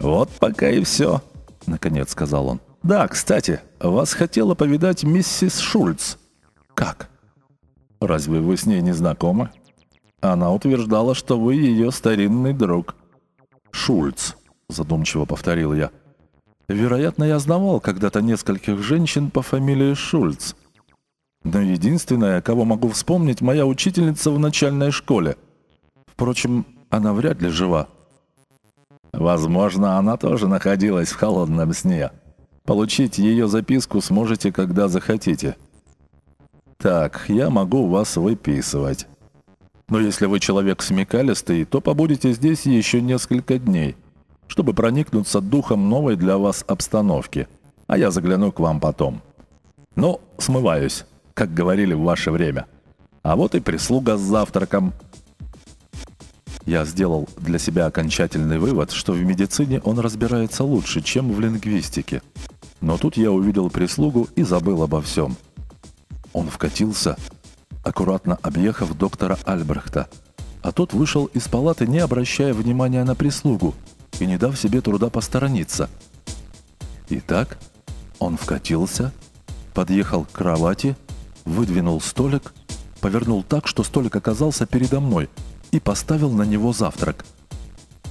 «Вот пока и все», — наконец сказал он. «Да, кстати, вас хотела повидать миссис Шульц». «Как?» «Разве вы с ней не знакомы?» Она утверждала, что вы ее старинный друг. «Шульц», — задумчиво повторил я. «Вероятно, я знавал когда-то нескольких женщин по фамилии Шульц. Но единственная, кого могу вспомнить, моя учительница в начальной школе. Впрочем, она вряд ли жива». «Возможно, она тоже находилась в холодном сне. Получить ее записку сможете, когда захотите». «Так, я могу вас выписывать. Но если вы человек смекалистый, то побудете здесь еще несколько дней, чтобы проникнуться духом новой для вас обстановки. А я загляну к вам потом. Ну, смываюсь, как говорили в ваше время. А вот и прислуга с завтраком». Я сделал для себя окончательный вывод, что в медицине он разбирается лучше, чем в лингвистике. Но тут я увидел прислугу и забыл обо всем. Он вкатился, аккуратно объехав доктора Альбрехта, а тот вышел из палаты, не обращая внимания на прислугу и не дав себе труда посторониться. Итак, он вкатился, подъехал к кровати, выдвинул столик, повернул так, что столик оказался передо мной – и поставил на него завтрак.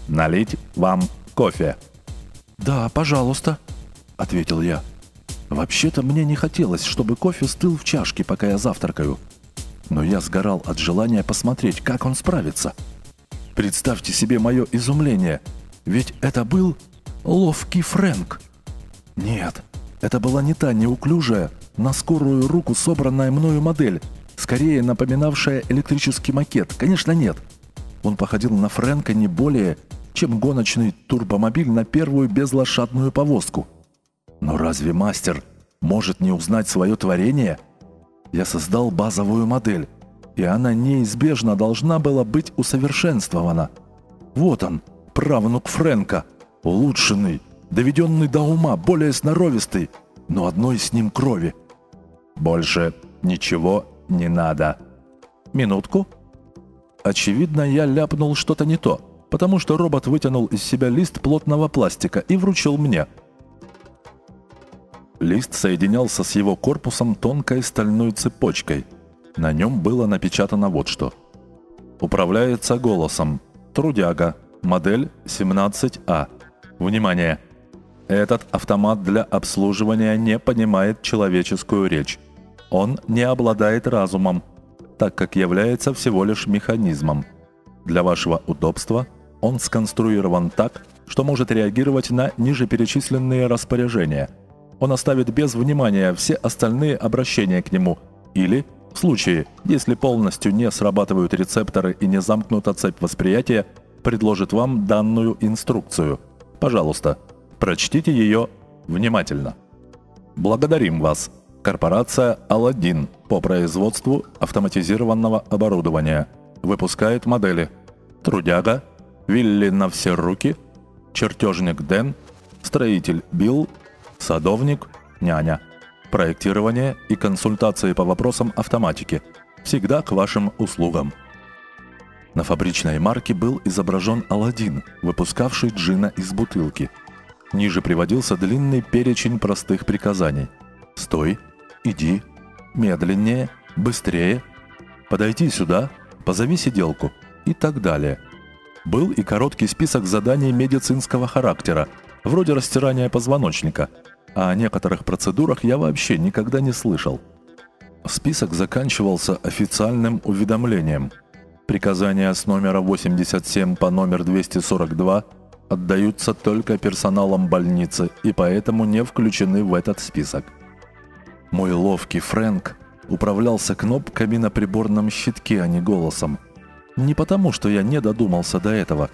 «Налить вам кофе?» «Да, пожалуйста», — ответил я. «Вообще-то мне не хотелось, чтобы кофе стыл в чашке, пока я завтракаю. Но я сгорал от желания посмотреть, как он справится. Представьте себе мое изумление, ведь это был ловкий Фрэнк. Нет, это была не та неуклюжая, на скорую руку собранная мною модель, скорее напоминавшая электрический макет. Конечно, нет. Он походил на Фрэнка не более, чем гоночный турбомобиль на первую безлошадную повозку. Но разве мастер может не узнать свое творение? Я создал базовую модель, и она неизбежно должна была быть усовершенствована. Вот он, правнук Фрэнка, улучшенный, доведенный до ума, более сноровистый, но одной с ним крови. Больше ничего не надо. Минутку. Очевидно, я ляпнул что-то не то, потому что робот вытянул из себя лист плотного пластика и вручил мне. Лист соединялся с его корпусом тонкой стальной цепочкой. На нем было напечатано вот что. Управляется голосом. Трудяга. Модель 17А. Внимание! Этот автомат для обслуживания не понимает человеческую речь. Он не обладает разумом, так как является всего лишь механизмом. Для вашего удобства он сконструирован так, что может реагировать на ниже перечисленные распоряжения. Он оставит без внимания все остальные обращения к нему или, в случае, если полностью не срабатывают рецепторы и не замкнута цепь восприятия, предложит вам данную инструкцию. Пожалуйста, прочтите ее внимательно. Благодарим вас. Корпорация «Аладдин» по производству автоматизированного оборудования. Выпускает модели «Трудяга», «Вилли на все руки», «Чертежник Дэн», «Строитель Билл», «Садовник», «Няня». Проектирование и консультации по вопросам автоматики. Всегда к вашим услугам. На фабричной марке был изображен Аладдин, выпускавший джина из бутылки. Ниже приводился длинный перечень простых приказаний. «Стой», иди, медленнее, быстрее, подойди сюда, позови сиделку и так далее. Был и короткий список заданий медицинского характера, вроде растирания позвоночника, а о некоторых процедурах я вообще никогда не слышал. Список заканчивался официальным уведомлением. Приказания с номера 87 по номер 242 отдаются только персоналом больницы и поэтому не включены в этот список. Мой ловкий Фрэнк управлялся кнопками на приборном щитке, а не голосом. Не потому, что я не додумался до этого.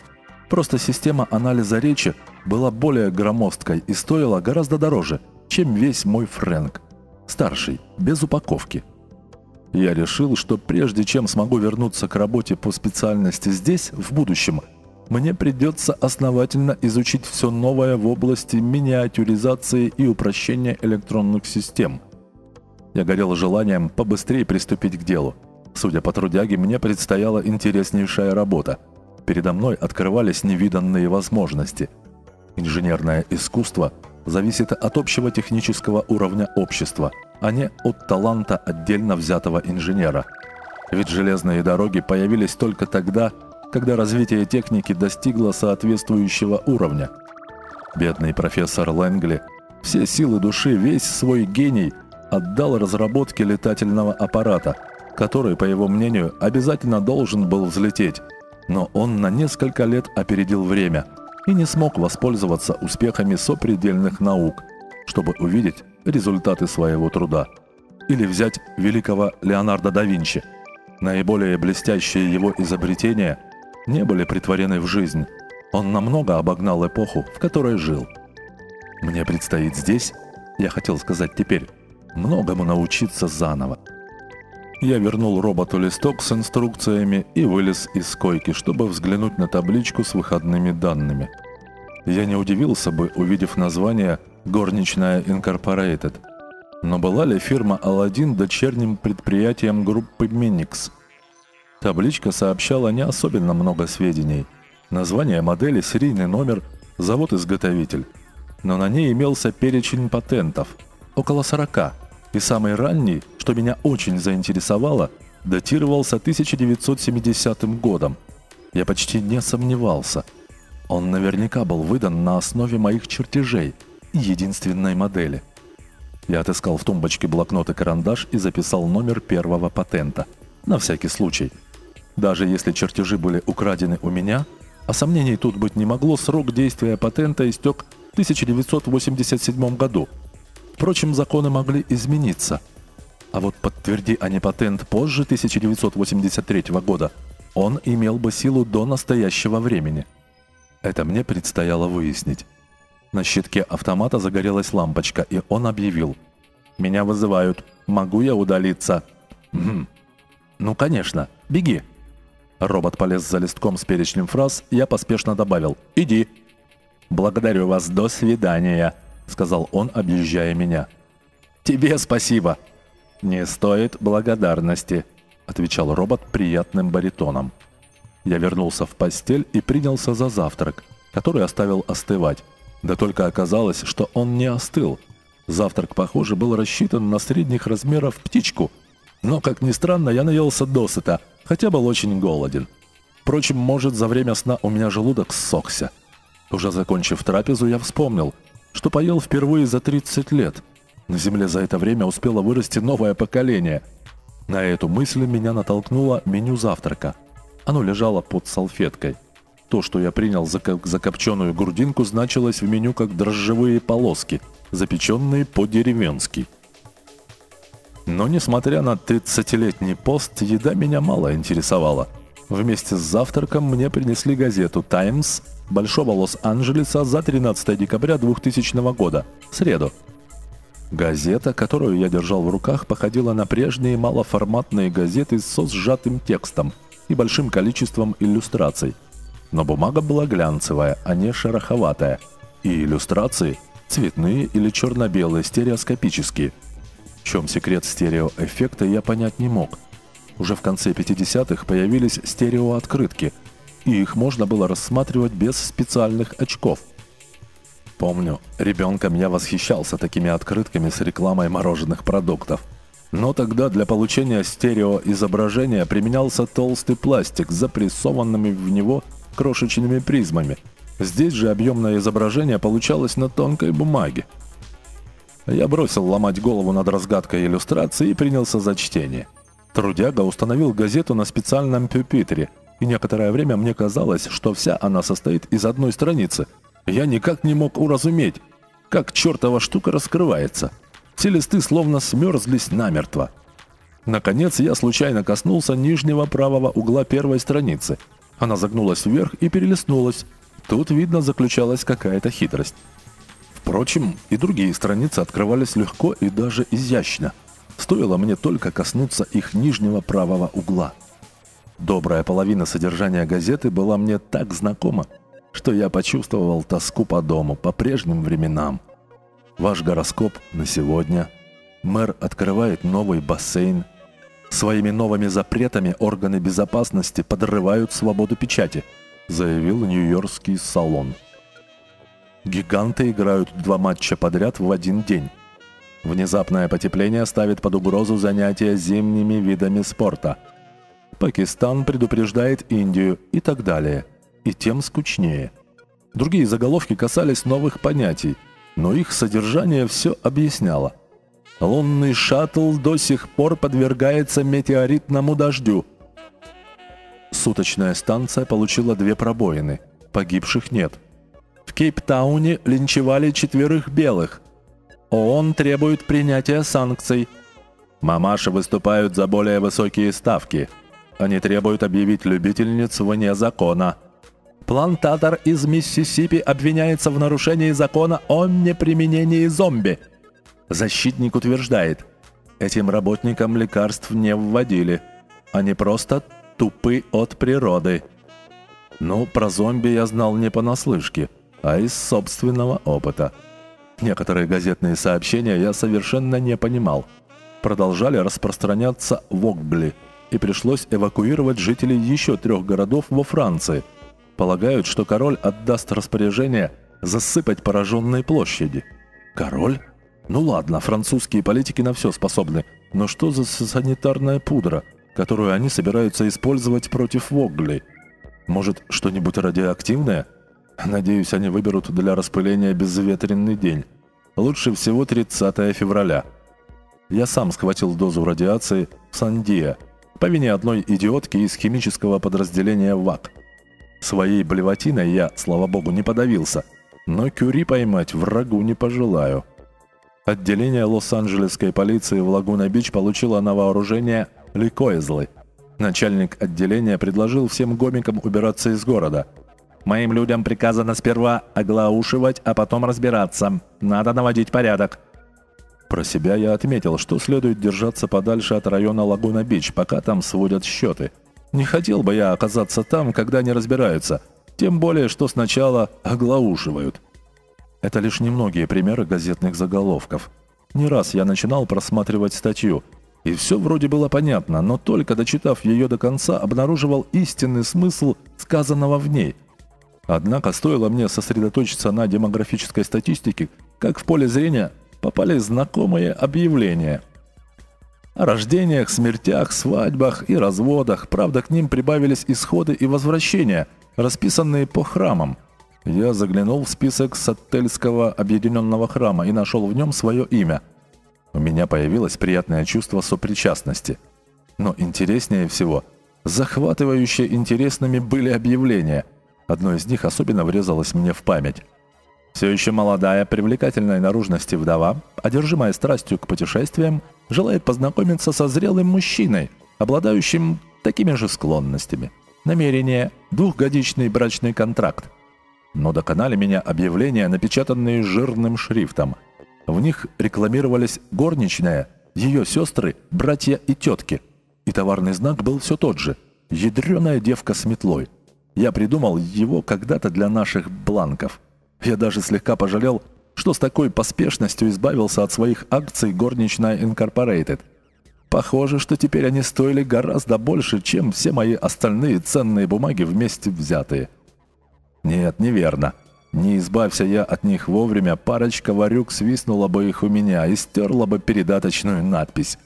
Просто система анализа речи была более громоздкой и стоила гораздо дороже, чем весь мой Фрэнк. Старший, без упаковки. Я решил, что прежде чем смогу вернуться к работе по специальности здесь, в будущем, мне придется основательно изучить все новое в области миниатюризации и упрощения электронных систем – я горел желанием побыстрее приступить к делу. Судя по трудяге, мне предстояла интереснейшая работа. Передо мной открывались невиданные возможности. Инженерное искусство зависит от общего технического уровня общества, а не от таланта отдельно взятого инженера. Ведь железные дороги появились только тогда, когда развитие техники достигло соответствующего уровня. Бедный профессор Лэнгли все силы души, весь свой гений отдал разработке летательного аппарата, который, по его мнению, обязательно должен был взлететь. Но он на несколько лет опередил время – и не смог воспользоваться успехами сопредельных наук, чтобы увидеть результаты своего труда. Или взять великого Леонардо да Винчи. Наиболее блестящие его изобретения не были притворены в жизнь. Он намного обогнал эпоху, в которой жил. Мне предстоит здесь, я хотел сказать теперь, многому научиться заново. Я вернул роботу листок с инструкциями и вылез из койки, чтобы взглянуть на табличку с выходными данными. Я не удивился бы, увидев название «Горничная Инкорпорейтед». Но была ли фирма «Аладдин» дочерним предприятием группы «Миникс»? Табличка сообщала не особенно много сведений. Название модели, серийный номер, завод-изготовитель. Но на ней имелся перечень патентов. Около 40 и самый ранний, что меня очень заинтересовало, датировался 1970 годом. Я почти не сомневался. Он наверняка был выдан на основе моих чертежей и единственной модели. Я отыскал в тумбочке блокнот и карандаш и записал номер первого патента. На всякий случай. Даже если чертежи были украдены у меня, а сомнений тут быть не могло, срок действия патента истек в 1987 году – Впрочем, законы могли измениться. А вот подтверди они патент позже 1983 года, он имел бы силу до настоящего времени. Это мне предстояло выяснить. На щитке автомата загорелась лампочка, и он объявил. «Меня вызывают. Могу я удалиться?» «Угу». «Ну, конечно. Беги». Робот полез за листком с перечнем фраз, я поспешно добавил «Иди». «Благодарю вас. До свидания». — сказал он, объезжая меня. «Тебе спасибо!» «Не стоит благодарности», — отвечал робот приятным баритоном. Я вернулся в постель и принялся за завтрак, который оставил остывать. Да только оказалось, что он не остыл. Завтрак, похоже, был рассчитан на средних размеров птичку. Но, как ни странно, я наелся досыта, хотя был очень голоден. Впрочем, может, за время сна у меня желудок ссохся. Уже закончив трапезу, я вспомнил, что поел впервые за 30 лет. На Земле за это время успело вырасти новое поколение. На эту мысль меня натолкнуло меню завтрака. Оно лежало под салфеткой. То, что я принял за закопченную грудинку, значилось в меню как дрожжевые полоски, запеченные по-деревенски. Но, несмотря на 30-летний пост, еда меня мало интересовала. Вместе с завтраком мне принесли газету «Таймс» Большого Лос-Анджелеса за 13 декабря 2000 года, среду. Газета, которую я держал в руках, походила на прежние малоформатные газеты со сжатым текстом и большим количеством иллюстраций. Но бумага была глянцевая, а не шероховатая. И иллюстрации цветные или черно-белые, стереоскопические. В чем секрет стереоэффекта, я понять не мог. Уже в конце 50-х появились стереооткрытки – и их можно было рассматривать без специальных очков. Помню, ребенком я восхищался такими открытками с рекламой мороженых продуктов. Но тогда для получения стереоизображения применялся толстый пластик с запрессованными в него крошечными призмами. Здесь же объемное изображение получалось на тонкой бумаге. Я бросил ломать голову над разгадкой иллюстрации и принялся за чтение. Трудяга установил газету на специальном пюпитре – и некоторое время мне казалось, что вся она состоит из одной страницы. Я никак не мог уразуметь, как чертова штука раскрывается. Все листы словно смерзлись намертво. Наконец я случайно коснулся нижнего правого угла первой страницы. Она загнулась вверх и перелистнулась. Тут, видно, заключалась какая-то хитрость. Впрочем, и другие страницы открывались легко и даже изящно. Стоило мне только коснуться их нижнего правого угла. Добрая половина содержания газеты была мне так знакома, что я почувствовал тоску по дому, по прежним временам. Ваш гороскоп на сегодня. Мэр открывает новый бассейн. Своими новыми запретами органы безопасности подрывают свободу печати, заявил Нью-Йоркский салон. Гиганты играют два матча подряд в один день. Внезапное потепление ставит под угрозу занятия зимними видами спорта. Пакистан предупреждает Индию и так далее. И тем скучнее. Другие заголовки касались новых понятий, но их содержание все объясняло. Лунный шаттл до сих пор подвергается метеоритному дождю. Суточная станция получила две пробоины. Погибших нет. В Кейптауне линчевали четверых белых. ООН требует принятия санкций. Мамаши выступают за более высокие ставки. Они требуют объявить любительниц вне закона. Плантатор из Миссисипи обвиняется в нарушении закона о неприменении зомби. Защитник утверждает, этим работникам лекарств не вводили. Они просто тупы от природы. Ну, про зомби я знал не понаслышке, а из собственного опыта. Некоторые газетные сообщения я совершенно не понимал. Продолжали распространяться в Окбли, и пришлось эвакуировать жителей еще трех городов во Франции. Полагают, что король отдаст распоряжение засыпать пораженные площади. Король? Ну ладно, французские политики на все способны, но что за санитарная пудра, которую они собираются использовать против Вогли? Может, что-нибудь радиоактивное? Надеюсь, они выберут для распыления безветренный день. Лучше всего 30 февраля. Я сам схватил дозу радиации в Сандия по вине одной идиотки из химического подразделения ВАК. Своей блевотиной я, слава богу, не подавился, но Кюри поймать врагу не пожелаю. Отделение Лос-Анджелесской полиции в Лагуна-Бич получило на вооружение ликоизлы. Начальник отделения предложил всем гомикам убираться из города – Моим людям приказано сперва оглаушивать, а потом разбираться. Надо наводить порядок. Про себя я отметил, что следует держаться подальше от района Лагуна-Бич, пока там сводят счеты. Не хотел бы я оказаться там, когда не разбираются. Тем более, что сначала оглаушивают. Это лишь немногие примеры газетных заголовков. Не раз я начинал просматривать статью, и все вроде было понятно, но только дочитав ее до конца, обнаруживал истинный смысл сказанного в ней – Однако стоило мне сосредоточиться на демографической статистике, как в поле зрения попали знакомые объявления. О рождениях, смертях, свадьбах и разводах, правда к ним прибавились исходы и возвращения, расписанные по храмам. Я заглянул в список Саттельского объединенного храма и нашел в нем свое имя. У меня появилось приятное чувство сопричастности. Но интереснее всего, захватывающе интересными были объявления – Одно из них особенно врезалось мне в память. Все еще молодая, привлекательной наружности вдова, одержимая страстью к путешествиям, желает познакомиться со зрелым мужчиной, обладающим такими же склонностями. Намерение – двухгодичный брачный контракт. Но доконали меня объявления, напечатанные жирным шрифтом. В них рекламировались горничная, ее сестры, братья и тетки. И товарный знак был все тот же – ядреная девка с метлой – я придумал его когда-то для наших бланков. Я даже слегка пожалел, что с такой поспешностью избавился от своих акций горничная Incorporated. Похоже, что теперь они стоили гораздо больше, чем все мои остальные ценные бумаги вместе взятые. Нет, неверно. Не избавься я от них вовремя, парочка варюк свистнула бы их у меня и стерла бы передаточную надпись.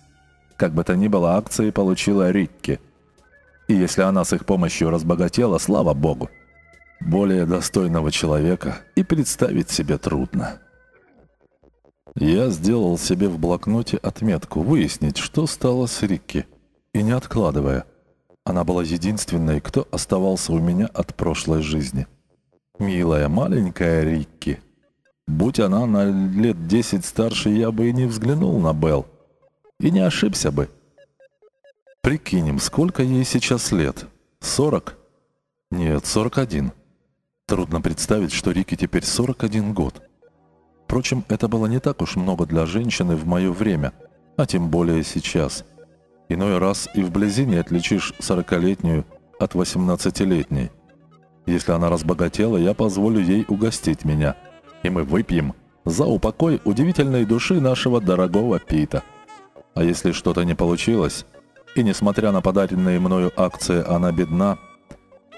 Как бы то ни было, акции получила Рикки – и если она с их помощью разбогатела, слава богу. Более достойного человека и представить себе трудно. Я сделал себе в блокноте отметку выяснить, что стало с Рикки. И не откладывая. Она была единственной, кто оставался у меня от прошлой жизни. Милая маленькая Рикки. Будь она на лет десять старше, я бы и не взглянул на Белл. И не ошибся бы. Прикинем, сколько ей сейчас лет? 40? Нет, 41. Трудно представить, что Рике теперь 41 год. Впрочем, это было не так уж много для женщины в мое время, а тем более сейчас. Иной раз и вблизи не отличишь 40-летнюю от 18-летней. Если она разбогатела, я позволю ей угостить меня, и мы выпьем за упокой удивительной души нашего дорогого Пита. А если что-то не получилось, и несмотря на подаренные мною акции она бедна,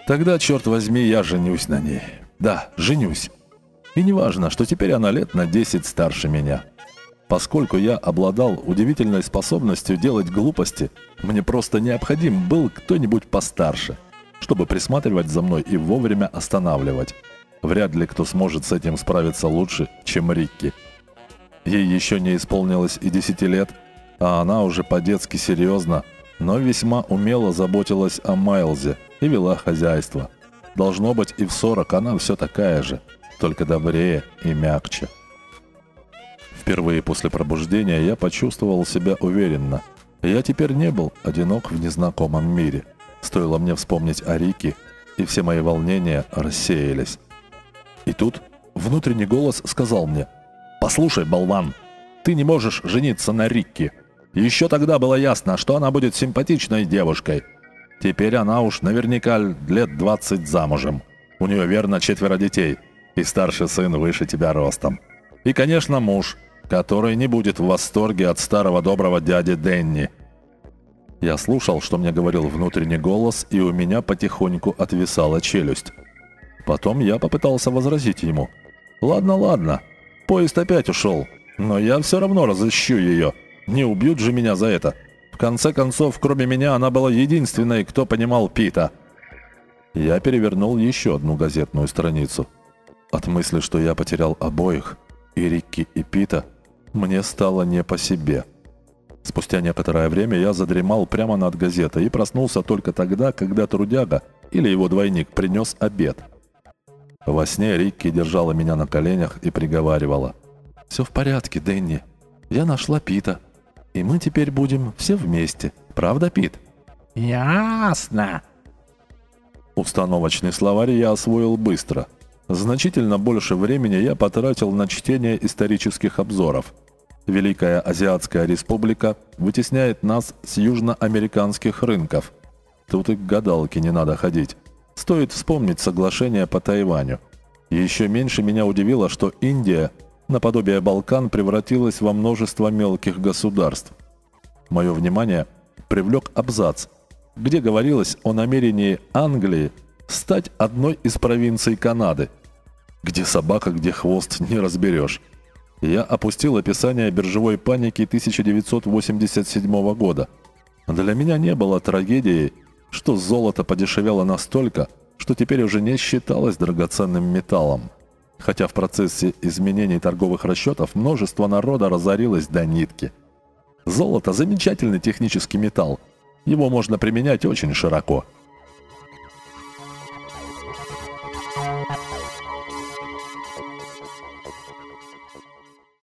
тогда, черт возьми, я женюсь на ней. Да, женюсь. И неважно, что теперь она лет на 10 старше меня. Поскольку я обладал удивительной способностью делать глупости, мне просто необходим был кто-нибудь постарше, чтобы присматривать за мной и вовремя останавливать. Вряд ли кто сможет с этим справиться лучше, чем Рикки. Ей еще не исполнилось и 10 лет, а она уже по-детски серьезно, но весьма умело заботилась о Майлзе и вела хозяйство. Должно быть, и в 40 она все такая же, только добрее и мягче. Впервые после пробуждения я почувствовал себя уверенно. Я теперь не был одинок в незнакомом мире. Стоило мне вспомнить о Рике, и все мои волнения рассеялись. И тут внутренний голос сказал мне, «Послушай, болван, ты не можешь жениться на Рикке. Еще тогда было ясно, что она будет симпатичной девушкой. Теперь она уж наверняка лет 20 замужем. У нее верно четверо детей, и старший сын выше тебя ростом. И, конечно, муж, который не будет в восторге от старого доброго дяди Денни. Я слушал, что мне говорил внутренний голос, и у меня потихоньку отвисала челюсть. Потом я попытался возразить ему. «Ладно, ладно, поезд опять ушел, но я все равно разыщу ее. Не убьют же меня за это. В конце концов, кроме меня, она была единственной, кто понимал Пита». Я перевернул еще одну газетную страницу. От мысли, что я потерял обоих, и Рикки, и Пита, мне стало не по себе. Спустя некоторое время я задремал прямо над газетой и проснулся только тогда, когда трудяга или его двойник принес обед. Во сне Рикки держала меня на коленях и приговаривала. «Все в порядке, Дэнни. Я нашла Пита. И мы теперь будем все вместе. Правда, Пит?» «Ясно!» Установочный словарь я освоил быстро – Значительно больше времени я потратил на чтение исторических обзоров. Великая Азиатская Республика вытесняет нас с южноамериканских рынков. Тут и к гадалке не надо ходить. Стоит вспомнить соглашение по Тайваню. Еще меньше меня удивило, что Индия, наподобие Балкан, превратилась во множество мелких государств. Мое внимание привлек абзац, где говорилось о намерении Англии стать одной из провинций Канады – где собака, где хвост, не разберешь. Я опустил описание биржевой паники 1987 года. Для меня не было трагедией, что золото подешевело настолько, что теперь уже не считалось драгоценным металлом. Хотя в процессе изменений торговых расчетов множество народа разорилось до нитки. Золото – замечательный технический металл. Его можно применять очень широко –